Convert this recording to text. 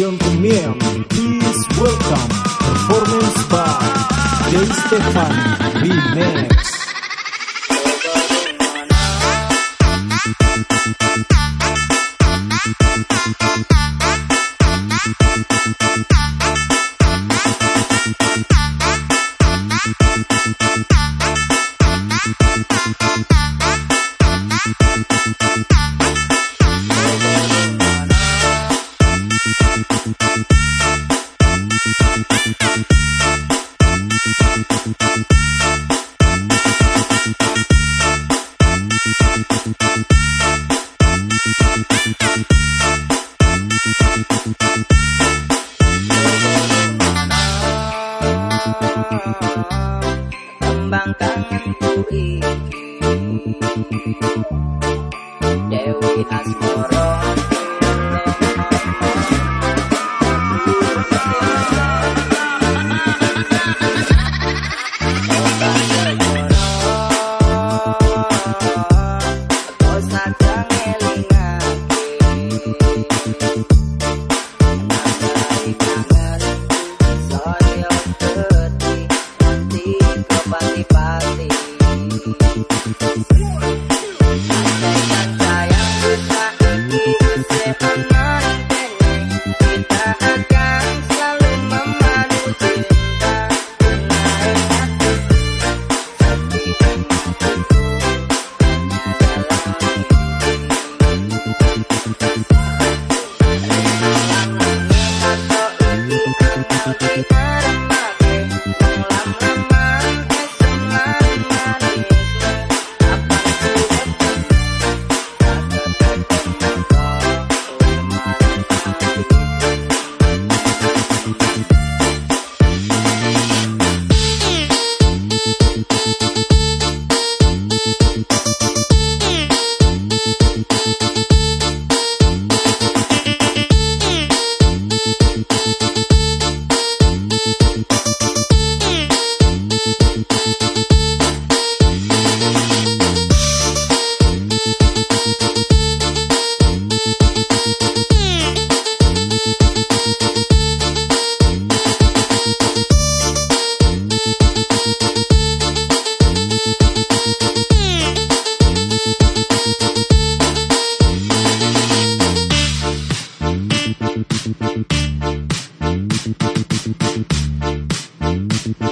gentlemen, please welcome performance by Jay Stefan Remix. Tembang Kembangkan diri Thank you.